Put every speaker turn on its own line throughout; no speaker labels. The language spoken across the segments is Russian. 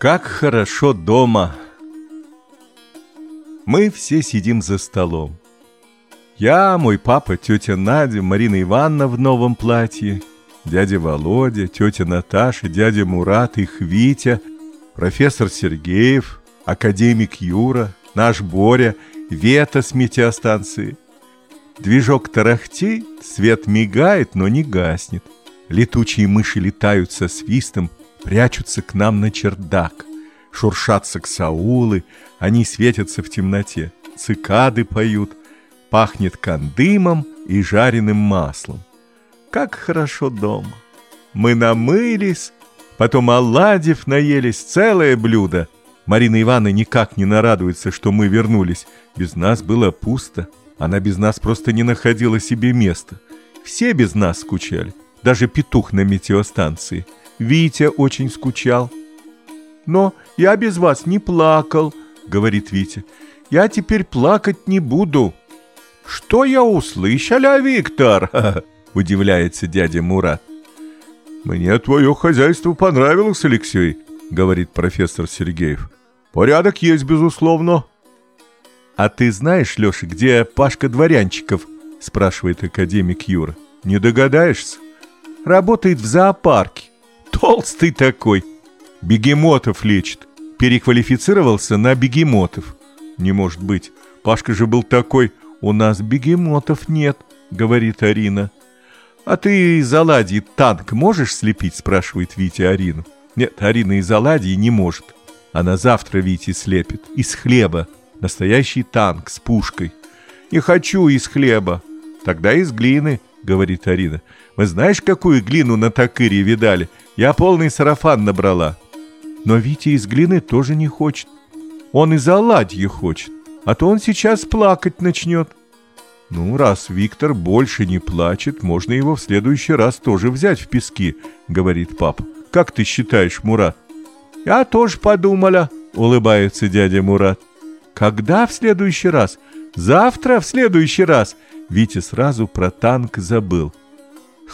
Как хорошо дома! Мы все сидим за столом. Я, мой папа, тетя Надя, Марина Ивановна в новом платье, дядя Володя, тетя Наташа, дядя Мурат, их Витя, профессор Сергеев, академик Юра, наш Боря, Вета с метеостанции. Движок тарахтеет, свет мигает, но не гаснет. Летучие мыши летают со свистом, прячутся к нам на чердак. Шуршатся ксаулы, они светятся в темноте. Цикады поют, пахнет кандымом и жареным маслом. Как хорошо дома. Мы намылись, потом оладьев наелись, целое блюдо. Марина Ивановна никак не нарадуется, что мы вернулись. Без нас было пусто. Она без нас просто не находила себе места. Все без нас скучали. Даже петух на метеостанции – Витя очень скучал. «Но я без вас не плакал», — говорит Витя. «Я теперь плакать не буду». «Что я услышал, а, Виктор?» — удивляется дядя Мурат. «Мне твое хозяйство понравилось, Алексей», — говорит профессор Сергеев. «Порядок есть, безусловно». «А ты знаешь, Леша, где Пашка Дворянчиков?» — спрашивает академик Юра. «Не догадаешься?» «Работает в зоопарке. Толстый такой. Бегемотов лечит. Переквалифицировался на бегемотов. Не может быть. Пашка же был такой. У нас бегемотов нет, говорит Арина. А ты из оладьи танк можешь слепить, спрашивает Витя Арину. Нет, Арина из оладьи не может. Она завтра Вите слепит. Из хлеба. Настоящий танк с пушкой. Не хочу из хлеба. Тогда из глины, говорит Арина. Мы знаешь, какую глину на такыре видали? Я полный сарафан набрала. Но Витя из глины тоже не хочет. Он из оладьи хочет, а то он сейчас плакать начнет. Ну, раз Виктор больше не плачет, можно его в следующий раз тоже взять в пески, говорит папа. Как ты считаешь, Мурат? Я тоже подумала, улыбается дядя Мурат. Когда в следующий раз? Завтра в следующий раз. Витя сразу про танк забыл.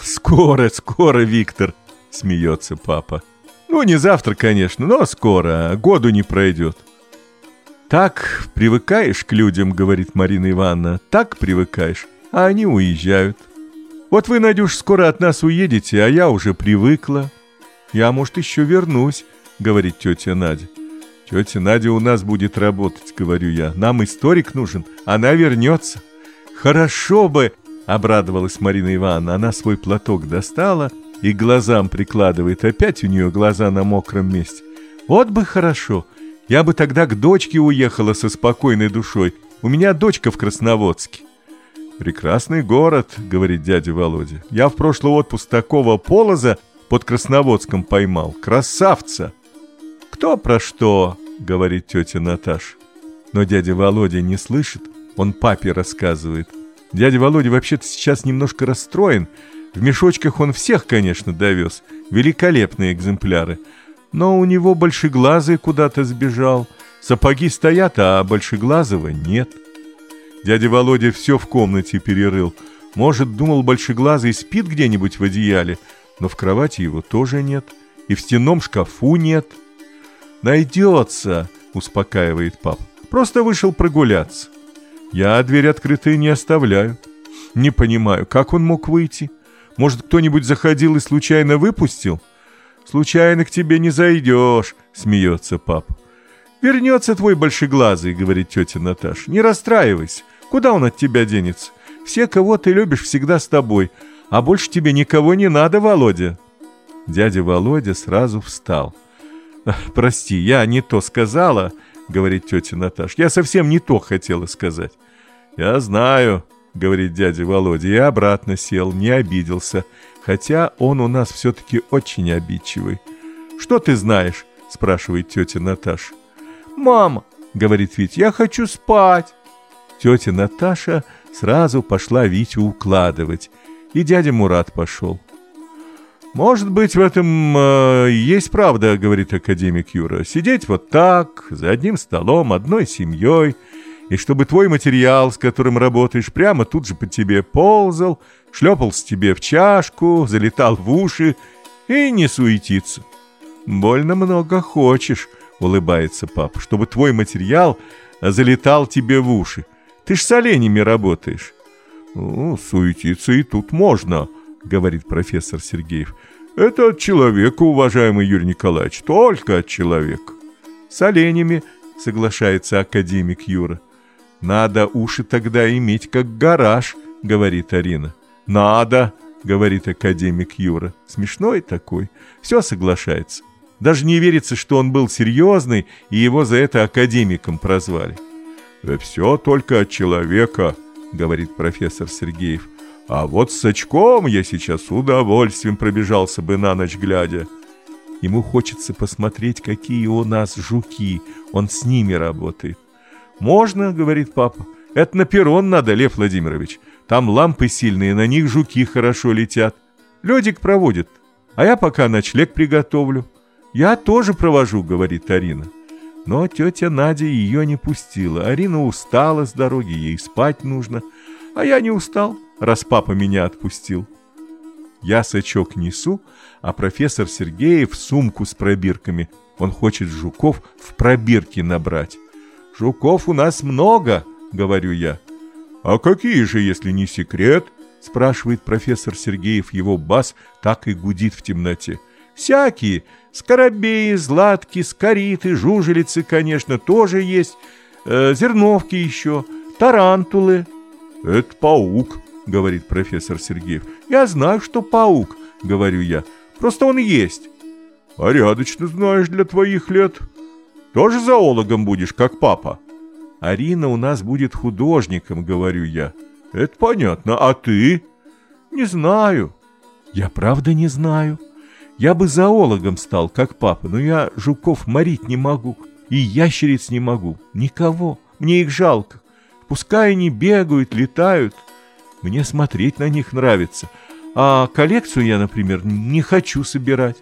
Скоро, скоро, Виктор, смеется папа. Ну, не завтра, конечно, но скоро, году не пройдет. Так привыкаешь к людям, говорит Марина Ивановна, так привыкаешь, а они уезжают. Вот вы, Надюш, скоро от нас уедете, а я уже привыкла. Я, может, еще вернусь, говорит тетя Надя. Тетя Надя у нас будет работать, говорю я. Нам историк нужен, она вернется. Хорошо бы, обрадовалась Марина Ивановна. Она свой платок достала и глазам прикладывает. Опять у нее глаза на мокром месте. Вот бы хорошо. Я бы тогда к дочке уехала со спокойной душой. У меня дочка в Красноводске. «Прекрасный город», — говорит дядя Володя. «Я в прошлый отпуск такого полоза под Красноводском поймал. Красавца!» «Кто про что?» — говорит тетя Наташа. Но дядя Володя не слышит, он папе рассказывает. Дядя Володя вообще-то сейчас немножко расстроен, в мешочках он всех, конечно, довез. Великолепные экземпляры. Но у него большеглазый куда-то сбежал. Сапоги стоят, а большеглазого нет. Дядя Володя все в комнате перерыл. Может, думал, большеглазый спит где-нибудь в одеяле, но в кровати его тоже нет. И в стенном шкафу нет. «Найдется», — успокаивает пап. «Просто вышел прогуляться. Я дверь открытой не оставляю. Не понимаю, как он мог выйти?» Может, кто-нибудь заходил и случайно выпустил? Случайно к тебе не зайдешь, смеется папа. Вернется твой большеглазый, говорит тетя Наташа. Не расстраивайся. Куда он от тебя денется? Все, кого ты любишь, всегда с тобой. А больше тебе никого не надо, Володя. Дядя Володя сразу встал. «Прости, я не то сказала», — говорит тетя Наташа. «Я совсем не то хотела сказать». «Я знаю», говорит дядя Володя, и обратно сел, не обиделся, хотя он у нас все-таки очень обидчивый. «Что ты знаешь?» – спрашивает тетя Наташа. «Мама», – говорит Витя, – «я хочу спать». Тетя Наташа сразу пошла Витю укладывать, и дядя Мурат пошел. «Может быть, в этом э, есть правда, — говорит академик Юра, — сидеть вот так, за одним столом, одной семьей, и чтобы твой материал, с которым работаешь, прямо тут же по тебе ползал, шлепался тебе в чашку, залетал в уши и не суетиться. Больно много хочешь, улыбается папа, чтобы твой материал залетал тебе в уши. Ты ж с оленями работаешь. Ну, суетиться и тут можно, говорит профессор Сергеев. Это от человека, уважаемый Юрий Николаевич, только от человека. С оленями, соглашается академик Юра. Надо уши тогда иметь как гараж, говорит Арина. Надо, говорит академик Юра. Смешной такой. Все соглашается. Даже не верится, что он был серьезный, и его за это академиком прозвали. «Да все только от человека», — говорит профессор Сергеев. А вот с очком я сейчас с удовольствием пробежался бы на ночь глядя. Ему хочется посмотреть, какие у нас жуки. Он с ними работает. «Можно», — говорит папа. «Это на перрон надо, Лев Владимирович. Там лампы сильные, на них жуки хорошо летят. Ледик проводит, а я пока ночлег приготовлю». «Я тоже провожу», — говорит Арина. Но тетя Надя ее не пустила. Арина устала с дороги, ей спать нужно. А я не устал раз папа меня отпустил. Я сачок несу, а профессор Сергеев сумку с пробирками. Он хочет жуков в пробирки набрать. «Жуков у нас много», — говорю я. «А какие же, если не секрет?» — спрашивает профессор Сергеев. Его бас так и гудит в темноте. «Всякие. Скоробеи, златки, скориты, жужелицы, конечно, тоже есть. Э, зерновки еще, тарантулы». «Это паук», — говорит профессор Сергеев. «Я знаю, что паук», — говорю я. «Просто он есть». «Порядочно знаешь для твоих лет. Тоже зоологом будешь, как папа?» «Арина у нас будет художником», — говорю я. «Это понятно. А ты?» «Не знаю». «Я правда не знаю. Я бы зоологом стал, как папа, но я жуков морить не могу и ящериц не могу. Никого. Мне их жалко. Пускай они бегают, летают, мне смотреть на них нравится. А коллекцию я, например, не хочу собирать.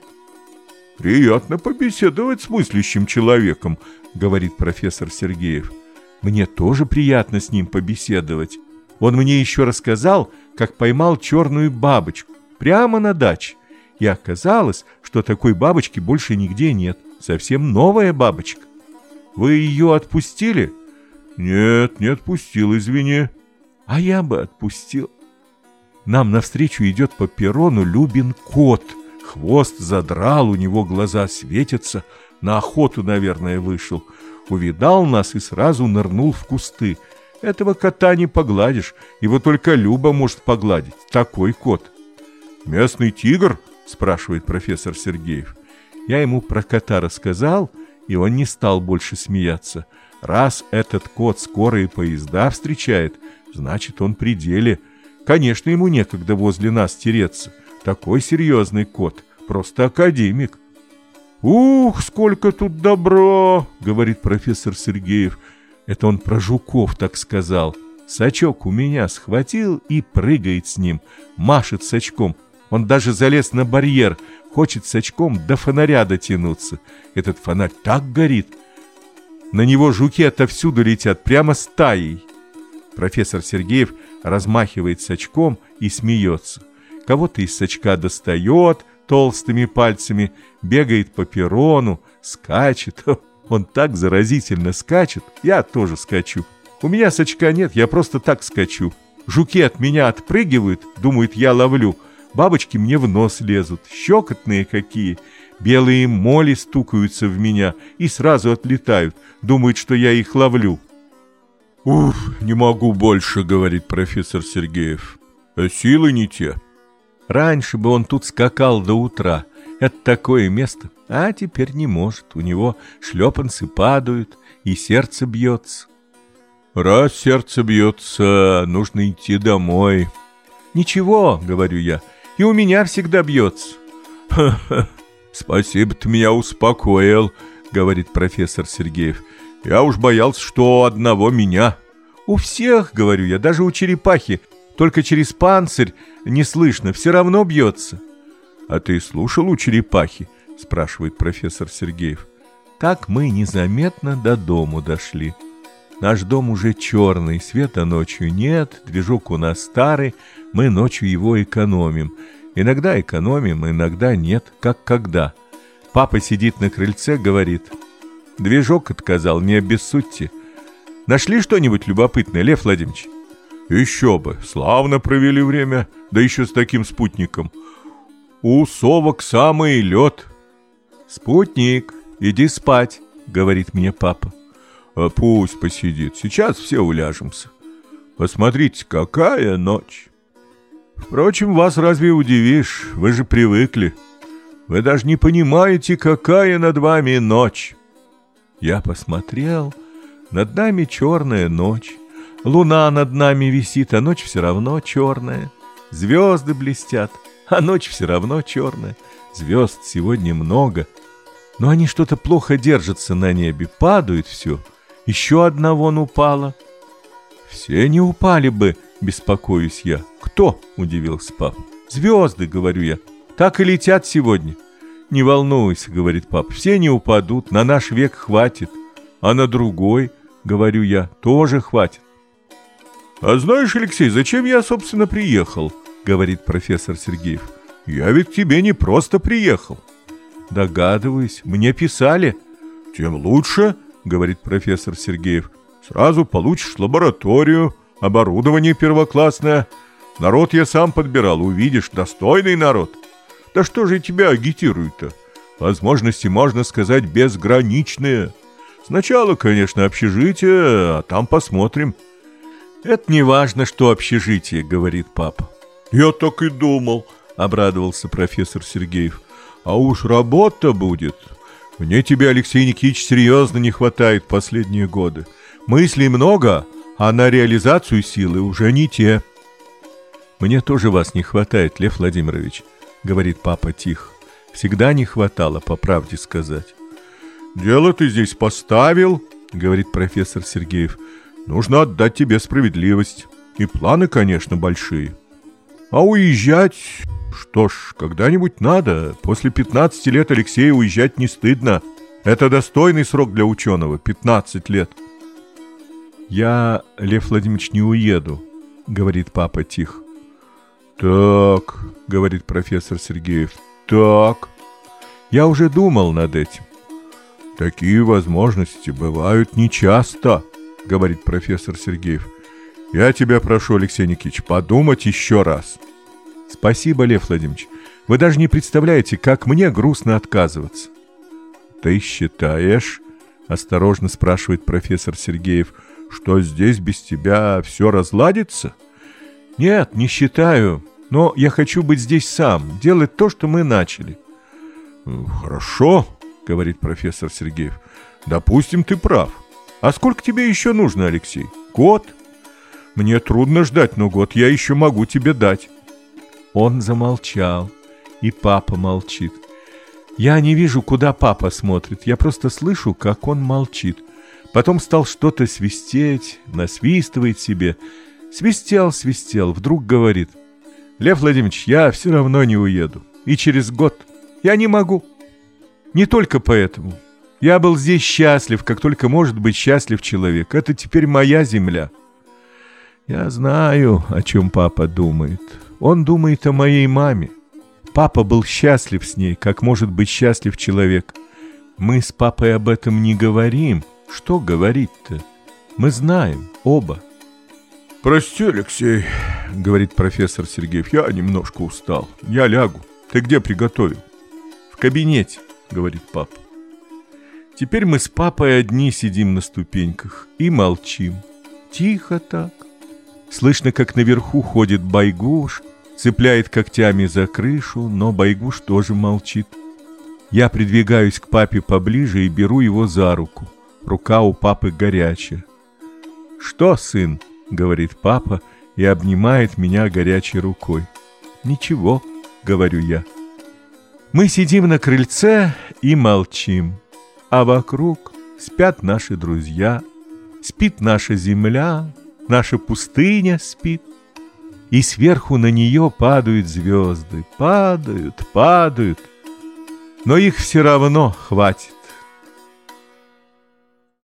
«Приятно побеседовать с мыслящим человеком», — говорит профессор Сергеев. «Мне тоже приятно с ним побеседовать. Он мне еще рассказал, как поймал черную бабочку прямо на даче. И оказалось, что такой бабочки больше нигде нет. Совсем новая бабочка. Вы ее отпустили?» «Нет, не отпустил, извини», а я бы отпустил. Нам навстречу идет по перрону Любин кот. Хвост задрал, у него глаза светятся. На охоту, наверное, вышел. Увидал нас и сразу нырнул в кусты. Этого кота не погладишь, его только Люба может погладить. Такой кот. «Местный тигр?» – спрашивает профессор Сергеев. Я ему про кота рассказал, и он не стал больше смеяться. Раз этот кот скорые поезда встречает, значит, он при деле. Конечно, ему некогда возле нас тереться. Такой серьезный кот, просто академик. «Ух, сколько тут добра!» — говорит профессор Сергеев. Это он про жуков так сказал. Сачок у меня схватил и прыгает с ним, машет сачком. Он даже залез на барьер, хочет сачком до фонаря дотянуться. Этот фонарь так горит. На него жуки отовсюду летят, прямо стаей. Профессор Сергеев размахивает сачком и смеется. Кого-то из сачка достает толстыми пальцами, бегает по перрону, скачет. Он так заразительно скачет, я тоже скачу. У меня сачка нет, я просто так скачу. Жуки от меня отпрыгивают, думают, я ловлю. Бабочки мне в нос лезут, щекотные какие. Белые моли стукаются в меня и сразу отлетают, думают, что я их ловлю. «Уф, не могу больше», — говорит профессор Сергеев. А «Силы не те». Раньше бы он тут скакал до утра. Это такое место. А теперь не может. У него шлепанцы падают, и сердце бьется. Раз сердце бьется, нужно идти домой. Ничего, говорю я, и у меня всегда бьется. Ха-ха, спасибо, ты меня успокоил, говорит профессор Сергеев. Я уж боялся, что одного меня. У всех, говорю я, даже у черепахи, только через панцирь не слышно, все равно бьется. А ты слушал у черепахи? Спрашивает профессор Сергеев. Так мы незаметно до дому дошли. Наш дом уже черный, света ночью нет, движок у нас старый, мы ночью его экономим. Иногда экономим, иногда нет, как когда. Папа сидит на крыльце, говорит. Движок отказал, не обессудьте. Нашли что-нибудь любопытное, Лев Владимирович? Еще бы, славно провели время, да еще с таким спутником. У совок самый лед. Спутник, иди спать, говорит мне папа. А пусть посидит, сейчас все уляжемся. Посмотрите, какая ночь. Впрочем, вас разве удивишь, вы же привыкли. Вы даже не понимаете, какая над вами ночь. Я посмотрел, над нами черная ночь. Луна над нами висит, а ночь все равно черная. Звезды блестят, а ночь все равно черная. Звезд сегодня много, но они что-то плохо держатся на небе, падают все. Еще одна вон упала. Все не упали бы, беспокоюсь я. Кто? Удивился папа. Звезды, говорю я. Так и летят сегодня. Не волнуйся, говорит папа, все не упадут, на наш век хватит. А на другой, говорю я, тоже хватит. А знаешь, Алексей, зачем я, собственно, приехал? Говорит профессор Сергеев. Я ведь к тебе не просто приехал. Догадываюсь, мне писали. Тем лучше, говорит профессор Сергеев. Сразу получишь лабораторию, оборудование первоклассное. Народ я сам подбирал, увидишь, достойный народ. Да что же тебя агитируют-то? Возможности, можно сказать, безграничные. Сначала, конечно, общежитие, а там посмотрим. Это не важно, что общежитие, говорит папа. Я так и думал, обрадовался профессор Сергеев. А уж работа будет. Мне тебя, Алексей Никитич, серьезно не хватает последние годы. Мыслей много, а на реализацию силы уже не те. Мне тоже вас не хватает, Лев Владимирович, говорит папа тихо. Всегда не хватало, по правде сказать. Дело ты здесь поставил, говорит профессор Сергеев. Нужно отдать тебе справедливость. И планы, конечно, большие. А уезжать... Что ж, когда-нибудь надо. После 15 лет Алексея уезжать не стыдно. Это достойный срок для ученого, 15 лет. Я, Лев Владимирович, не уеду, говорит папа тихо. «Так», — говорит профессор Сергеев, — «так». Я уже думал над этим. «Такие возможности бывают нечасто», — говорит профессор Сергеев. «Я тебя прошу, Алексей Никитич, подумать еще раз». «Спасибо, Лев Владимирович. Вы даже не представляете, как мне грустно отказываться». «Ты считаешь?» — осторожно спрашивает профессор Сергеев, «что здесь без тебя все разладится?» «Нет, не считаю. Но я хочу быть здесь сам, делать то, что мы начали». «Хорошо», — говорит профессор Сергеев. «Допустим, ты прав. А сколько тебе еще нужно, Алексей? Год?» «Мне трудно ждать, но год я еще могу тебе дать». Он замолчал, и папа молчит. Я не вижу, куда папа смотрит, я просто слышу, как он молчит. Потом стал что-то свистеть, насвистывает себе — Свистел, свистел, вдруг говорит. Лев Владимирович, я все равно не уеду. И через год. Я не могу. Не только поэтому. Я был здесь счастлив, как только может быть счастлив человек. Это теперь моя земля. Я знаю, о чем папа думает. Он думает о моей маме. Папа был счастлив с ней, как может быть счастлив человек. Мы с папой об этом не говорим. Что говорить-то? Мы знаем, оба. «Прости, Алексей», — говорит профессор Сергеев, — «я немножко устал. Я лягу. Ты где приготовил?» «В кабинете», — говорит папа. Теперь мы с папой одни сидим на ступеньках и молчим. Тихо так. Слышно, как наверху ходит Байгуш, цепляет когтями за крышу, но Байгуш тоже молчит. Я придвигаюсь к папе поближе и беру его за руку. Рука у папы горячая. «Что, сын?» — говорит папа и обнимает меня горячей рукой. «Ничего», — говорю я. Мы сидим на крыльце и молчим, а вокруг спят наши друзья, спит наша земля, наша пустыня спит, и сверху на нее падают звезды, падают, падают, но их все равно хватит.